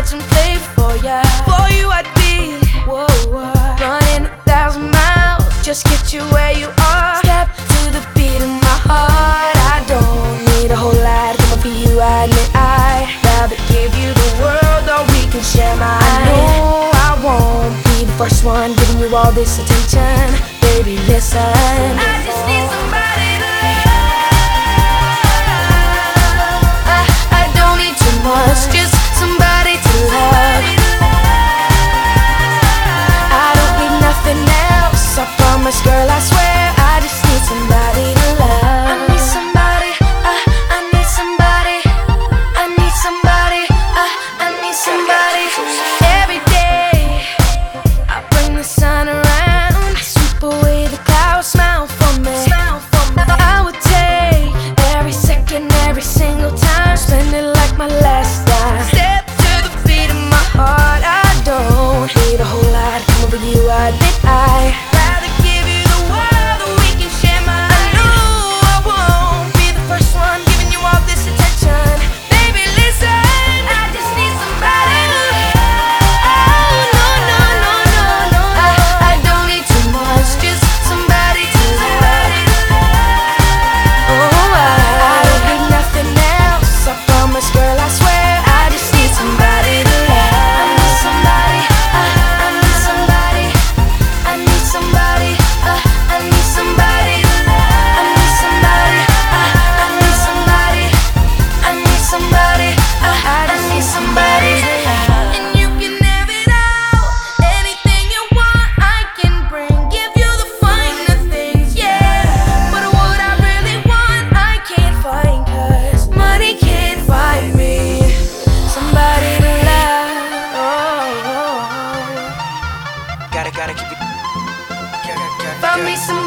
much and play for ya. For you, I'd be whoa, whoa. running a thousand miles just get you where you are. Step to the beat of my heart. I don't need a whole lot to come for you. I admit I'd rather give you the world, or we can share my. I know I won't be the first one giving you all this attention, baby. Listen. me some